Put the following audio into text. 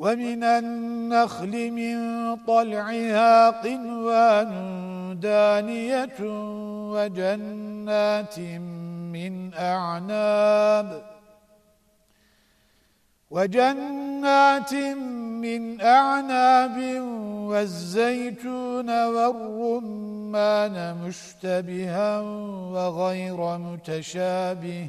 ومن النخل من طلعها قنوان دانية وجنات من أعناب وجنات من أعناب والزيتون والرمان مشتبها وغير متشابه.